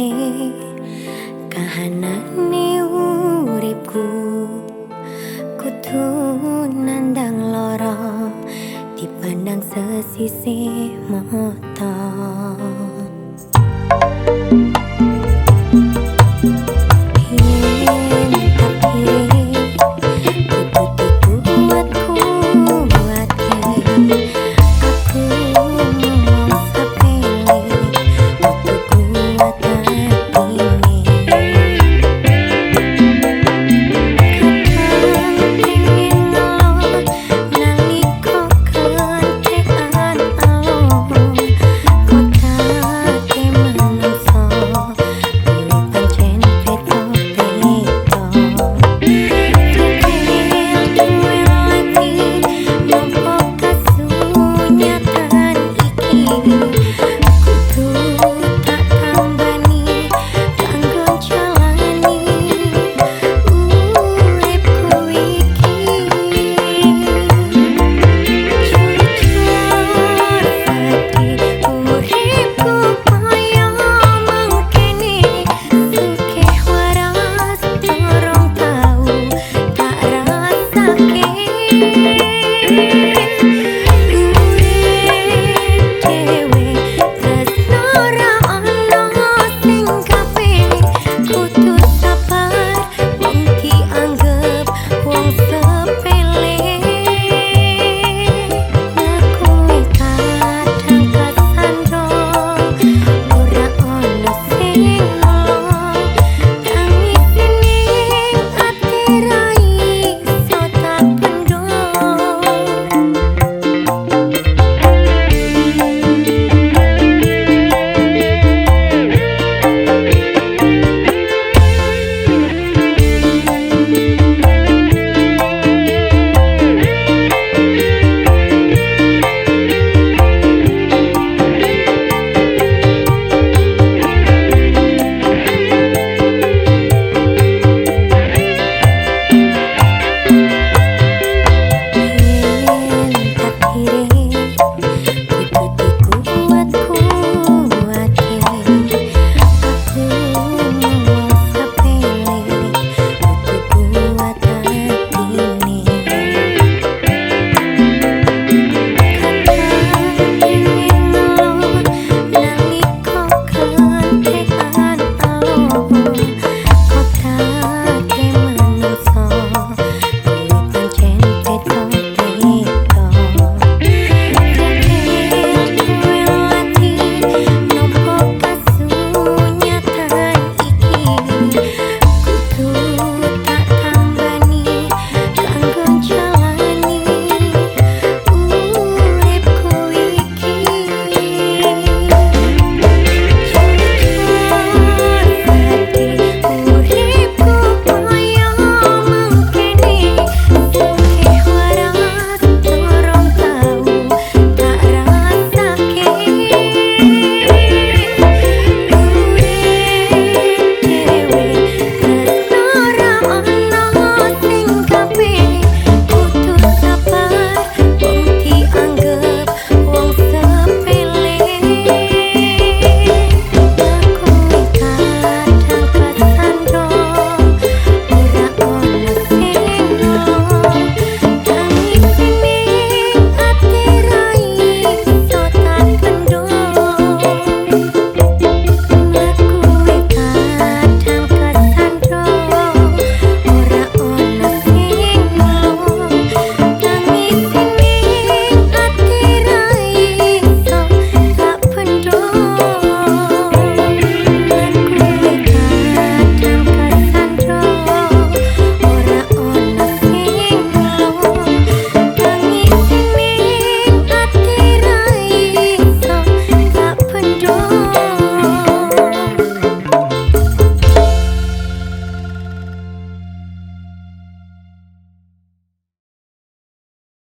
ake kahanane uripku kudu nandang lara dipandang sesisih mata